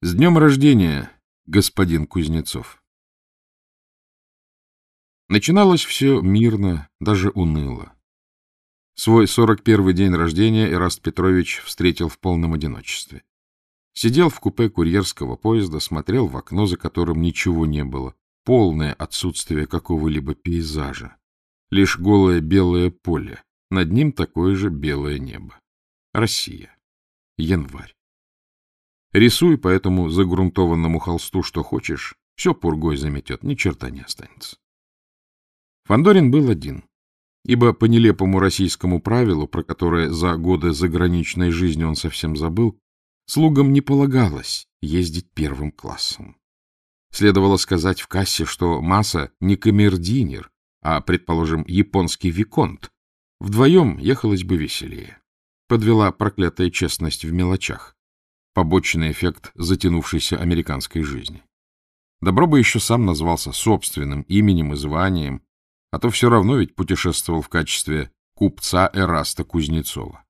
— С днем рождения, господин Кузнецов! Начиналось все мирно, даже уныло. Свой сорок первый день рождения Эраст Петрович встретил в полном одиночестве. Сидел в купе курьерского поезда, смотрел в окно, за которым ничего не было, полное отсутствие какого-либо пейзажа. Лишь голое белое поле, над ним такое же белое небо. Россия. Январь. Рисуй по этому загрунтованному холсту что хочешь, все пургой заметет, ни черта не останется. Фандорин был один, ибо по нелепому российскому правилу, про которое за годы заграничной жизни он совсем забыл, слугам не полагалось ездить первым классом. Следовало сказать в кассе, что Масса не камердинер, а, предположим, японский виконт. Вдвоем ехалось бы веселее. Подвела проклятая честность в мелочах побочный эффект затянувшейся американской жизни. Добро бы еще сам назвался собственным именем и званием, а то все равно ведь путешествовал в качестве купца Эраста Кузнецова.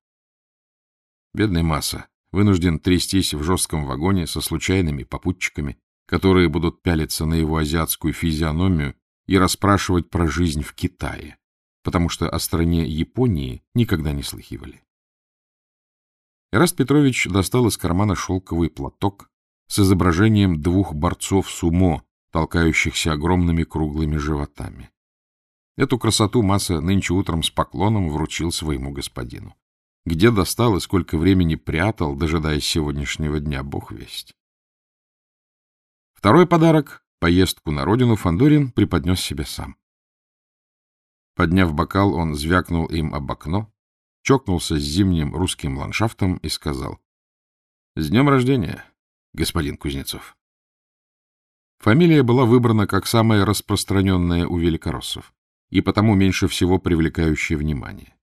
Бедный Масса вынужден трястись в жестком вагоне со случайными попутчиками, которые будут пялиться на его азиатскую физиономию и расспрашивать про жизнь в Китае, потому что о стране Японии никогда не слыхивали. Эраст Петрович достал из кармана шелковый платок с изображением двух борцов сумо, толкающихся огромными круглыми животами. Эту красоту Масса нынче утром с поклоном вручил своему господину. Где достал и сколько времени прятал, дожидаясь сегодняшнего дня, бог весть. Второй подарок, поездку на родину, Фандорин преподнес себе сам. Подняв бокал, он звякнул им об окно, чокнулся с зимним русским ландшафтом и сказал. — С днем рождения, господин Кузнецов. Фамилия была выбрана как самая распространенная у великороссов и потому меньше всего привлекающая внимание.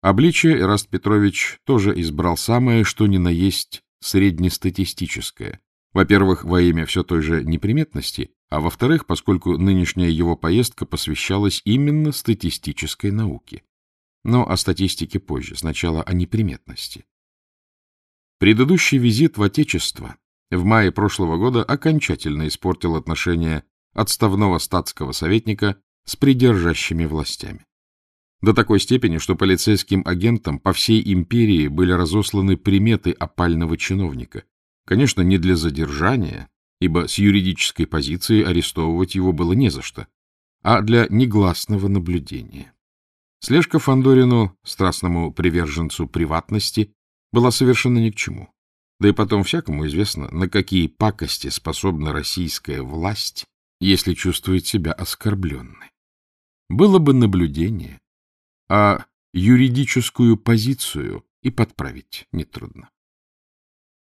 Обличие Эраст Петрович тоже избрал самое, что ни на есть, среднестатистическое. Во-первых, во имя все той же неприметности, а во-вторых, поскольку нынешняя его поездка посвящалась именно статистической науке. Но о статистике позже, сначала о неприметности. Предыдущий визит в Отечество в мае прошлого года окончательно испортил отношения отставного статского советника с придержащими властями. До такой степени, что полицейским агентам по всей империи были разосланы приметы опального чиновника. Конечно, не для задержания, ибо с юридической позиции арестовывать его было не за что, а для негласного наблюдения. Слежка Фандорину, страстному приверженцу приватности, была совершенно ни к чему. Да и потом всякому известно, на какие пакости способна российская власть, если чувствует себя оскорбленной. Было бы наблюдение, а юридическую позицию и подправить нетрудно.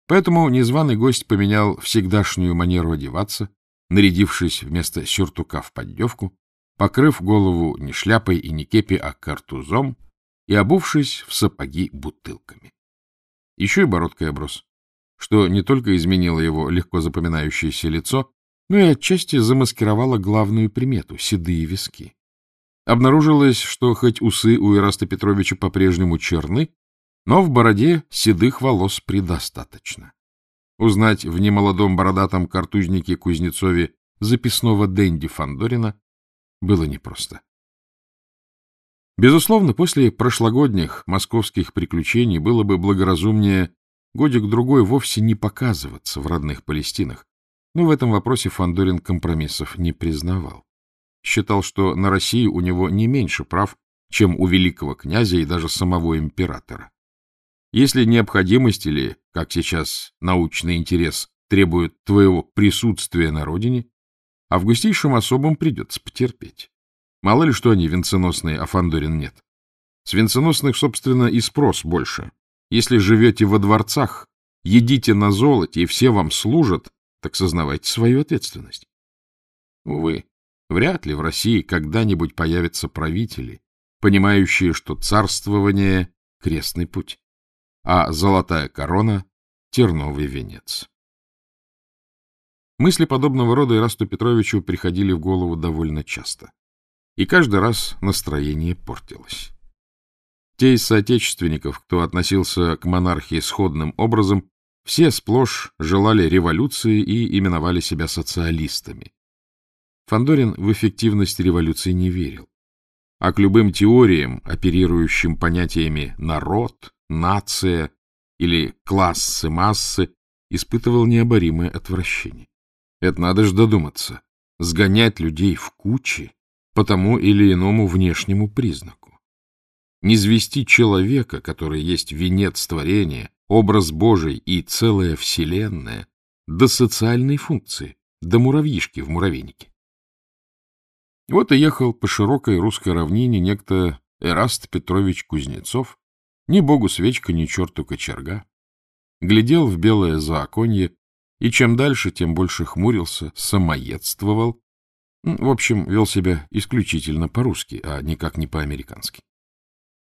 Поэтому незваный гость поменял всегдашнюю манеру одеваться, нарядившись вместо сюртука в поддевку, покрыв голову не шляпой и не кепи, а картузом, и обувшись в сапоги бутылками. Еще и бородкой оброс, что не только изменило его легко запоминающееся лицо, но и отчасти замаскировало главную примету — седые виски. Обнаружилось, что хоть усы у Ираста Петровича по-прежнему черны, но в бороде седых волос предостаточно. Узнать в немолодом бородатом картузнике Кузнецове записного Дэнди Фандорина было непросто. Безусловно, после прошлогодних московских приключений было бы благоразумнее годик-другой вовсе не показываться в родных Палестинах, но в этом вопросе Фандорин компромиссов не признавал. Считал, что на России у него не меньше прав, чем у великого князя и даже самого императора. Если необходимость или, как сейчас, научный интерес требует твоего присутствия на родине, Августейшим особам придется потерпеть. Мало ли что они венценосные, а Фандорин нет. С венценосных, собственно, и спрос больше. Если живете во дворцах, едите на золоте, и все вам служат, так сознавайте свою ответственность. Увы, вряд ли в России когда-нибудь появятся правители, понимающие, что царствование — крестный путь, а золотая корона — терновый венец. Мысли подобного рода Ирасту Петровичу приходили в голову довольно часто. И каждый раз настроение портилось. Те из соотечественников, кто относился к монархии сходным образом, Все сплошь желали революции и именовали себя социалистами. Фандорин в эффективность революции не верил, а к любым теориям, оперирующим понятиями «народ», «нация» или «классы массы», испытывал необоримое отвращение. Это надо же додуматься, сгонять людей в кучи по тому или иному внешнему признаку. Низвести человека, который есть венец творения, образ Божий и целая вселенная, до социальной функции, до муравьишки в муравейнике. Вот и ехал по широкой русской равнине некто Эраст Петрович Кузнецов, ни богу свечка, ни черту кочерга. Глядел в белое заоконье, и чем дальше, тем больше хмурился, самоедствовал. В общем, вел себя исключительно по-русски, а никак не по-американски.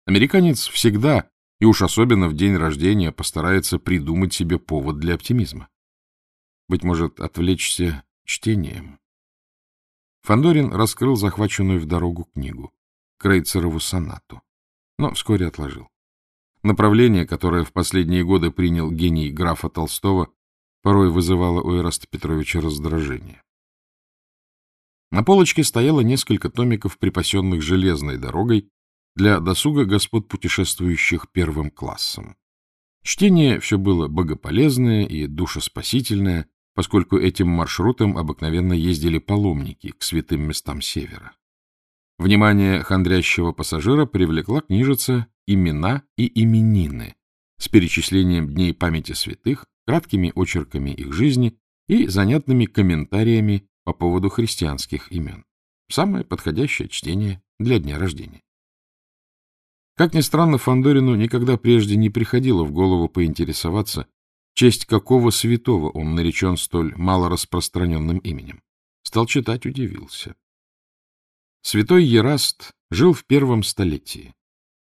Американец всегда и уж особенно в день рождения постарается придумать себе повод для оптимизма. Быть может, отвлечься чтением. Фандорин раскрыл захваченную в дорогу книгу, Крейцерову сонату, но вскоре отложил. Направление, которое в последние годы принял гений графа Толстого, порой вызывало у Эраста Петровича раздражение. На полочке стояло несколько томиков, припасенных железной дорогой для досуга господ, путешествующих первым классом. Чтение все было богополезное и душеспасительное, поскольку этим маршрутом обыкновенно ездили паломники к святым местам севера. Внимание хандрящего пассажира привлекла книжица «Имена и именины» с перечислением дней памяти святых, краткими очерками их жизни и занятными комментариями по поводу христианских имен. Самое подходящее чтение для дня рождения. Как ни странно, Фандорину никогда прежде не приходило в голову поинтересоваться, честь какого святого он наречен столь малораспространенным именем. Стал читать, удивился. Святой Ераст жил в первом столетии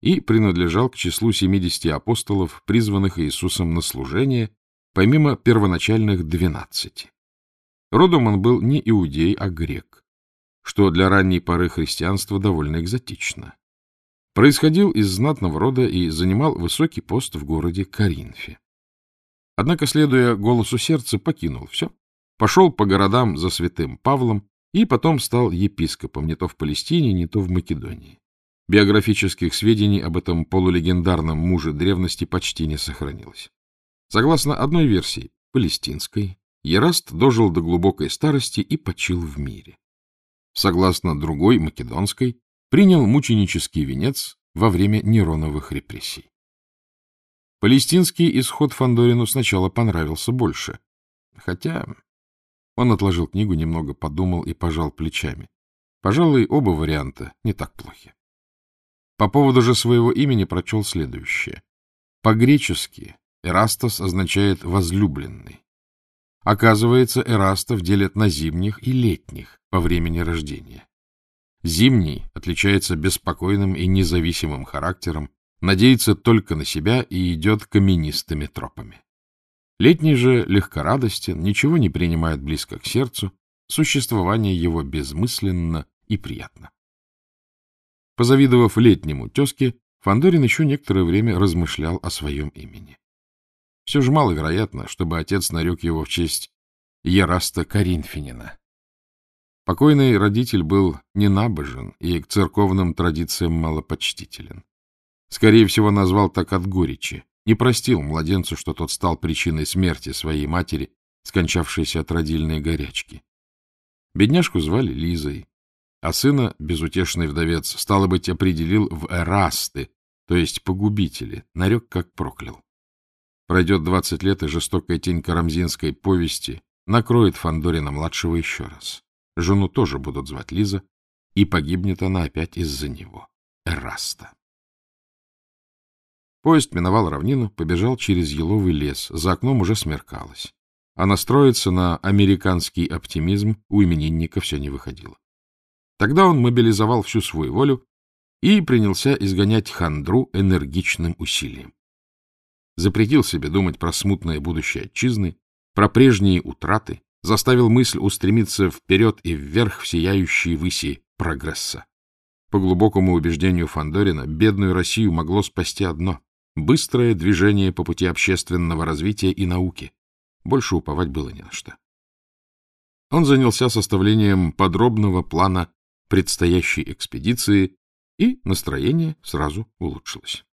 и принадлежал к числу 70 апостолов, призванных Иисусом на служение, помимо первоначальных двенадцати. Родом он был не иудей, а грек, что для ранней поры христианства довольно экзотично происходил из знатного рода и занимал высокий пост в городе Каринфе. Однако, следуя голосу сердца, покинул все, пошел по городам за святым Павлом и потом стал епископом не то в Палестине, не то в Македонии. Биографических сведений об этом полулегендарном муже древности почти не сохранилось. Согласно одной версии, палестинской, Ераст дожил до глубокой старости и почил в мире. Согласно другой, македонской, принял мученический венец во время Нероновых репрессий. Палестинский исход Фандорину сначала понравился больше, хотя он отложил книгу, немного подумал и пожал плечами. Пожалуй, оба варианта не так плохи. По поводу же своего имени прочел следующее. По-гречески «Эрастос» означает «возлюбленный». Оказывается, Эрастов делят на зимних и летних по времени рождения. Зимний отличается беспокойным и независимым характером, надеется только на себя и идет каменистыми тропами. Летний же легкорадостен, ничего не принимает близко к сердцу, существование его безмысленно и приятно. Позавидовав летнему тезке, Фандорин еще некоторое время размышлял о своем имени. Все же маловероятно, чтобы отец нарек его в честь Ераста Каринфинина, Покойный родитель был ненабожен и к церковным традициям малопочтителен. Скорее всего, назвал так от горечи. Не простил младенцу, что тот стал причиной смерти своей матери, скончавшейся от родильной горячки. Бедняжку звали Лизой, а сына, безутешный вдовец, стало быть, определил в эрасты, то есть погубители, нарек как проклял. Пройдет двадцать лет, и жестокая тень карамзинской повести накроет Фандорина-младшего еще раз. Жену тоже будут звать Лиза, и погибнет она опять из-за него, Эраста. Поезд миновал равнину, побежал через еловый лес, за окном уже смеркалось. А настроиться на американский оптимизм у именинника все не выходило. Тогда он мобилизовал всю свою волю и принялся изгонять хандру энергичным усилием запретил себе думать про смутное будущее отчизны, про прежние утраты, заставил мысль устремиться вперед и вверх в сияющие выси прогресса. По глубокому убеждению Фандорина, бедную Россию могло спасти одно — быстрое движение по пути общественного развития и науки. Больше уповать было не на что. Он занялся составлением подробного плана предстоящей экспедиции, и настроение сразу улучшилось.